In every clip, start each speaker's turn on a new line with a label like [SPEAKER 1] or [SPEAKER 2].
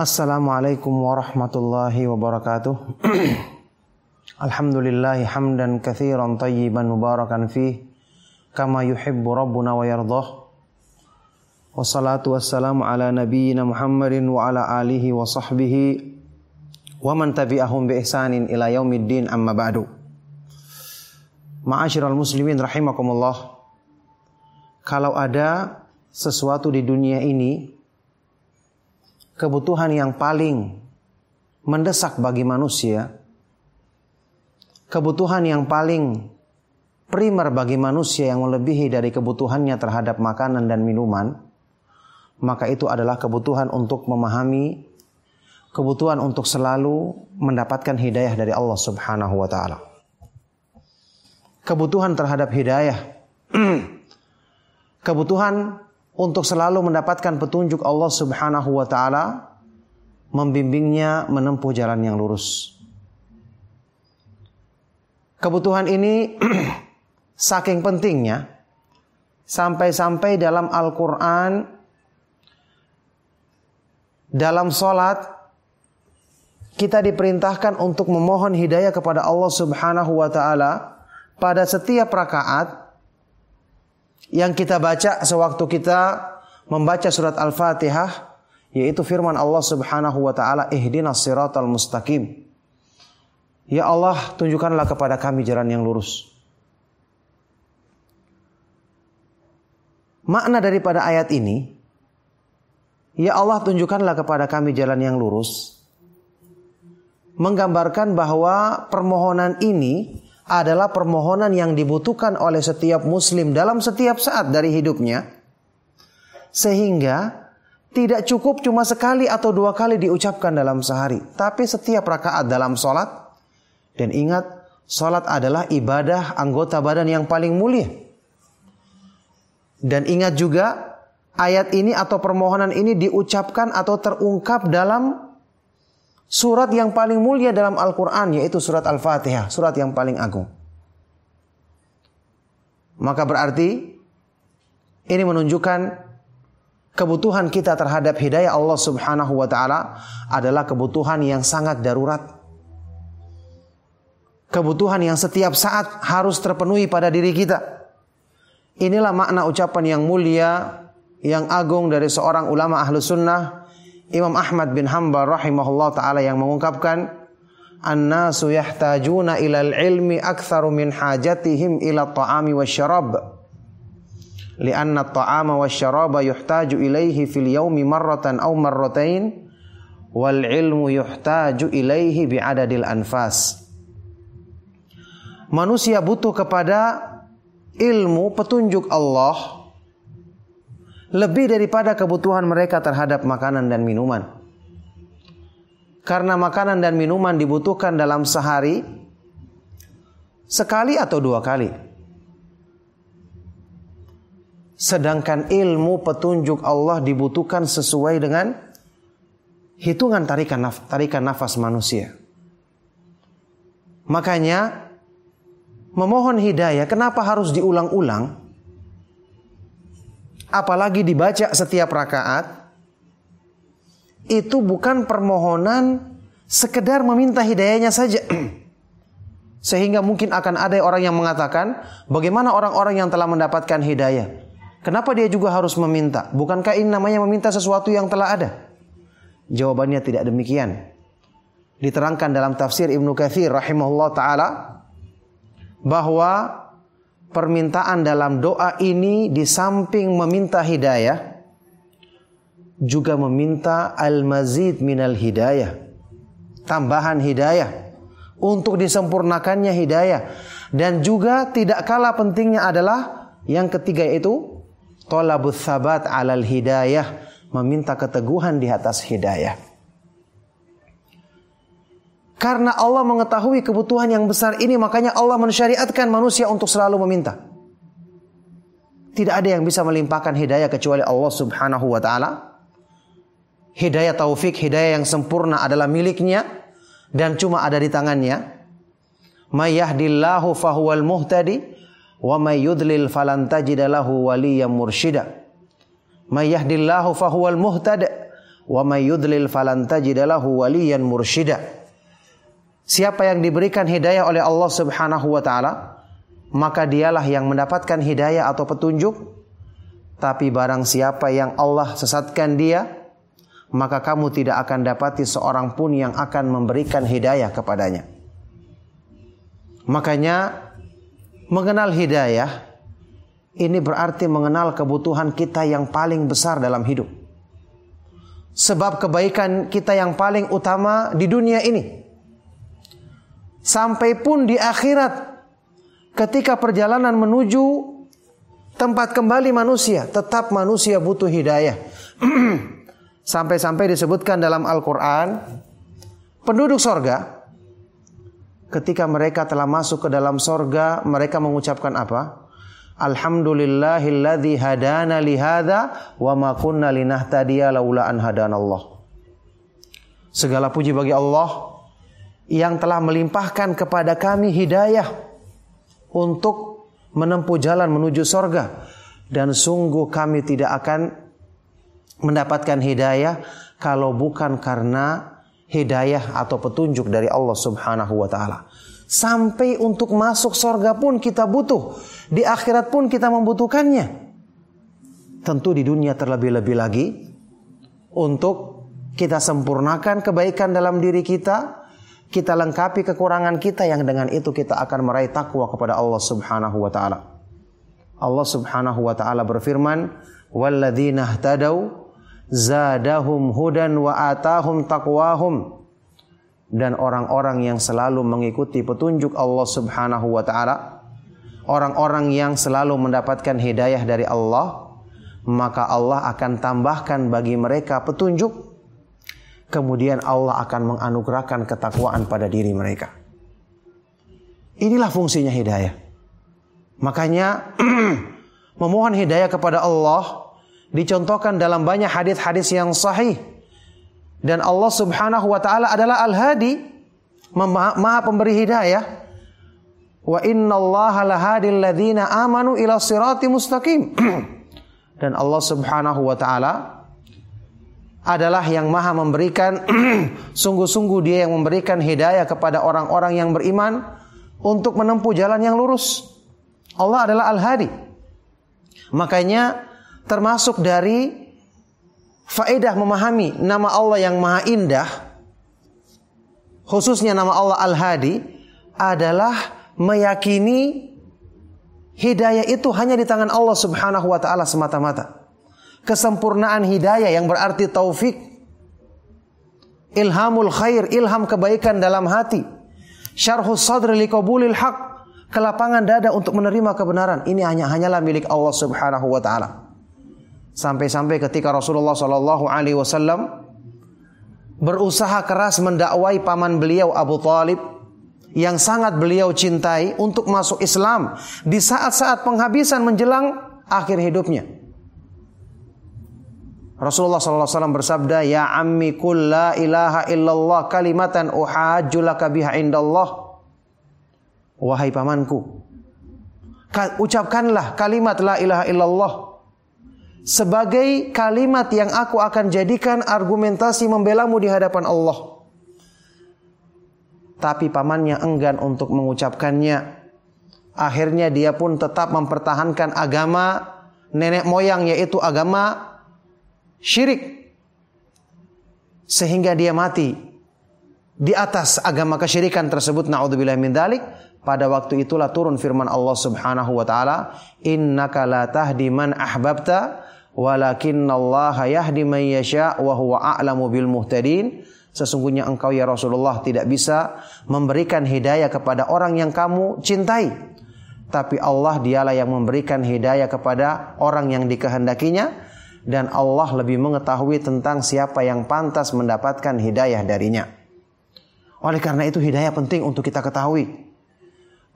[SPEAKER 1] Assalamualaikum warahmatullahi wabarakatuh. Alhamdulillahi hamdan kathiran tayyiban mubarakan fih kama yuhibbu rabbuna wa yardah. Wassalatu wassalamu ala nabiyyina Muhammadin wa ala alihi wa sahbihi wa man tabi'ahum bi ihsanin ila yaumiddin amma ba'du. Ma'asyiral muslimin rahimakumullah. Kalau ada sesuatu di dunia ini kebutuhan yang paling mendesak bagi manusia, kebutuhan yang paling primer bagi manusia yang melebihi dari kebutuhannya terhadap makanan dan minuman, maka itu adalah kebutuhan untuk memahami, kebutuhan untuk selalu mendapatkan hidayah dari Allah Subhanahu wa taala. Kebutuhan terhadap hidayah. kebutuhan untuk selalu mendapatkan petunjuk Allah Subhanahu wa taala membimbingnya menempuh jalan yang lurus. Kebutuhan ini saking pentingnya sampai-sampai dalam Al-Qur'an dalam salat kita diperintahkan untuk memohon hidayah kepada Allah Subhanahu wa taala pada setiap rakaat yang kita baca sewaktu kita membaca surat Al-Fatihah yaitu firman Allah Subhanahu wa taala ihdinas siratal mustaqim. Ya Allah, tunjukkanlah kepada kami jalan yang lurus. Makna daripada ayat ini, Ya Allah tunjukkanlah kepada kami jalan yang lurus. Menggambarkan bahwa permohonan ini adalah permohonan yang dibutuhkan oleh setiap muslim dalam setiap saat dari hidupnya. Sehingga tidak cukup cuma sekali atau dua kali diucapkan dalam sehari. Tapi setiap rakaat dalam sholat. Dan ingat, sholat adalah ibadah anggota badan yang paling mulia. Dan ingat juga, ayat ini atau permohonan ini diucapkan atau terungkap dalam surat yang paling mulia dalam Al-Quran yaitu surat Al-Fatihah, surat yang paling agung. Maka berarti ini menunjukkan kebutuhan kita terhadap hidayah Allah Subhanahu wa taala adalah kebutuhan yang sangat darurat. Kebutuhan yang setiap saat harus terpenuhi pada diri kita. Inilah makna ucapan yang mulia, yang agung dari seorang ulama ahlu sunnah Imam Ahmad bin Hanbal rahimahullah taala yang mengungkapkan annasu yahtajuna ilal ilmi aktsaru min hajatihim ila ta'ami wasyarab lianna at-ta'ama wasyaraba yuhtaju ilaihi fil yaumi marratan aw marratain wal ilmu yuhtaju ilaihi bi'adadil anfas. Manusia butuh kepada ilmu petunjuk Allah lebih daripada kebutuhan mereka terhadap makanan dan minuman. Karena makanan dan minuman dibutuhkan dalam sehari sekali atau dua kali. Sedangkan ilmu petunjuk Allah dibutuhkan sesuai dengan hitungan tarikan, naf tarikan nafas manusia. Makanya memohon hidayah kenapa harus diulang-ulang? Apalagi dibaca setiap rakaat itu bukan permohonan sekedar meminta hidayahnya saja. Sehingga mungkin akan ada orang yang mengatakan, bagaimana orang-orang yang telah mendapatkan hidayah? Kenapa dia juga harus meminta? Bukankah ini namanya meminta sesuatu yang telah ada? Jawabannya tidak demikian. Diterangkan dalam tafsir Ibnu Katsir rahimahullah taala bahwa permintaan dalam doa ini di samping meminta hidayah juga meminta al-mazid minal hidayah. Tambahan hidayah untuk disempurnakannya hidayah dan juga tidak kalah pentingnya adalah yang ketiga itu tolabus sabat alal hidayah meminta keteguhan di atas hidayah. Karena Allah mengetahui kebutuhan yang besar ini, makanya Allah mensyariatkan manusia untuk selalu meminta. Tidak ada yang bisa melimpahkan hidayah kecuali Allah Subhanahu wa taala. Hidayah taufik, hidayah yang sempurna adalah miliknya dan cuma ada di tangannya. May yahdillahu fahuwal muhtadi wa may yudlil falan tajida lahu waliyyan mursyida. May yahdillahu fahuwal muhtadi wa may yudlil falan tajidalahu waliyan mursyida. Siapa yang diberikan hidayah oleh Allah Subhanahu wa taala, maka dialah yang mendapatkan hidayah atau petunjuk. Tapi barang siapa yang Allah sesatkan dia, maka kamu tidak akan dapati seorang pun yang akan memberikan hidayah kepadanya. Makanya mengenal hidayah ini berarti mengenal kebutuhan kita yang paling besar dalam hidup. Sebab kebaikan kita yang paling utama di dunia ini. Sampai pun di akhirat ketika perjalanan menuju tempat kembali manusia, tetap manusia butuh hidayah. Sampai-sampai disebutkan dalam Al-Quran, penduduk sorga, ketika mereka telah masuk ke dalam sorga, mereka mengucapkan apa? Alhamdulillahilladzi hadana lihada wa ma kunna linahtadiya laula an hadanallah. Segala puji bagi Allah yang telah melimpahkan kepada kami hidayah untuk menempuh jalan menuju sorga. Dan sungguh kami tidak akan mendapatkan hidayah kalau bukan karena hidayah atau petunjuk dari Allah Subhanahu wa taala. Sampai untuk masuk sorga pun kita butuh. Di akhirat pun kita membutuhkannya. Tentu di dunia terlebih-lebih lagi. Untuk kita sempurnakan kebaikan dalam diri kita kita lengkapi kekurangan kita yang dengan itu kita akan meraih takwa kepada Allah Subhanahu wa taala. Allah Subhanahu wa taala berfirman, "Walladzina zadahum hudan wa atahum taqwahum." Dan orang-orang yang selalu mengikuti petunjuk Allah Subhanahu wa taala, orang-orang yang selalu mendapatkan hidayah dari Allah, maka Allah akan tambahkan bagi mereka petunjuk kemudian Allah akan menganugerahkan ketakwaan pada diri mereka. Inilah fungsinya hidayah. Makanya memohon hidayah kepada Allah dicontohkan dalam banyak hadis-hadis yang sahih. Dan Allah Subhanahu wa taala adalah Al-Hadi, Maha pemberi hidayah. Wa inna Allah lahadil ladzina amanu ila sirati mustaqim. Dan Allah Subhanahu wa taala adalah yang maha memberikan sungguh-sungguh dia yang memberikan hidayah kepada orang-orang yang beriman untuk menempuh jalan yang lurus. Allah adalah Al-Hadi. Makanya termasuk dari faedah memahami nama Allah yang maha indah khususnya nama Allah Al-Hadi adalah meyakini hidayah itu hanya di tangan Allah Subhanahu wa taala semata-mata kesempurnaan hidayah yang berarti taufik. Ilhamul khair, ilham kebaikan dalam hati. Syarhus sadri liqabulil haq, kelapangan dada untuk menerima kebenaran. Ini hanya hanyalah milik Allah Subhanahu wa taala. Sampai-sampai ketika Rasulullah sallallahu alaihi wasallam berusaha keras mendakwai paman beliau Abu Talib yang sangat beliau cintai untuk masuk Islam di saat-saat penghabisan menjelang akhir hidupnya. Rasulullah SAW bersabda, Ya ammi kul la ilaha illallah kalimatan uhajju laka biha indallah. Wahai pamanku, ucapkanlah kalimat la ilaha illallah sebagai kalimat yang aku akan jadikan argumentasi membelamu di hadapan Allah. Tapi pamannya enggan untuk mengucapkannya. Akhirnya dia pun tetap mempertahankan agama nenek moyang yaitu agama syirik. Sehingga dia mati di atas agama kesyirikan tersebut. Naudzubillah min dalik pada waktu itulah turun firman Allah Subhanahu wa taala innaka la tahdi man ahbabta walakinallaha yahdi man yasha wa huwa a'lamu bil muhtadin. Sesungguhnya engkau ya Rasulullah tidak bisa memberikan hidayah kepada orang yang kamu cintai. Tapi Allah dialah yang memberikan hidayah kepada orang yang dikehendakinya dan Allah lebih mengetahui tentang siapa yang pantas mendapatkan hidayah darinya. Oleh karena itu hidayah penting untuk kita ketahui.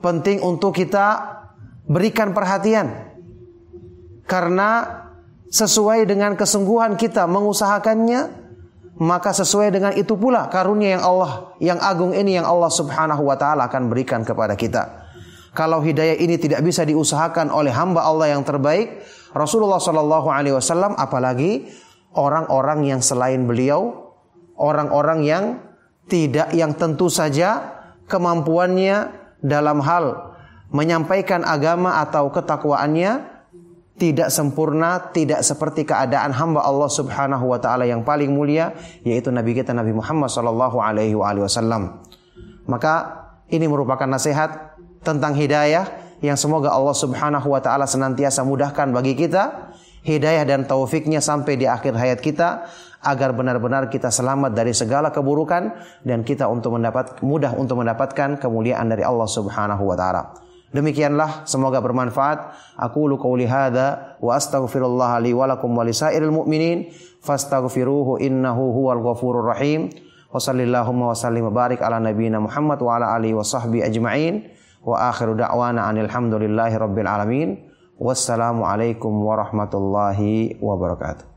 [SPEAKER 1] Penting untuk kita berikan perhatian. Karena sesuai dengan kesungguhan kita mengusahakannya, maka sesuai dengan itu pula karunia yang Allah yang agung ini yang Allah Subhanahu wa taala akan berikan kepada kita. Kalau hidayah ini tidak bisa diusahakan oleh hamba Allah yang terbaik, Rasulullah Shallallahu Alaihi Wasallam apalagi orang-orang yang selain beliau, orang-orang yang tidak yang tentu saja kemampuannya dalam hal menyampaikan agama atau ketakwaannya tidak sempurna, tidak seperti keadaan hamba Allah Subhanahu wa taala yang paling mulia yaitu nabi kita Nabi Muhammad sallallahu alaihi wasallam. Maka ini merupakan nasihat tentang hidayah yang semoga Allah Subhanahu wa taala senantiasa mudahkan bagi kita hidayah dan taufiknya sampai di akhir hayat kita agar benar-benar kita selamat dari segala keburukan dan kita untuk mendapat mudah untuk mendapatkan kemuliaan dari Allah Subhanahu wa taala. Demikianlah semoga bermanfaat. Aku lu qauli hadza wa astaghfirullah li wa lakum wa lisairil mu'minin fastaghfiruhu innahu huwal ghafurur rahim. Wa wa barik ala nabiyyina Muhammad wa ala alihi wa sahbihi ajma'in. Wa akhiru da'wana anil hamdulillahi rabbil alamin. Wassalamu alaikum warahmatullahi wabarakatuh.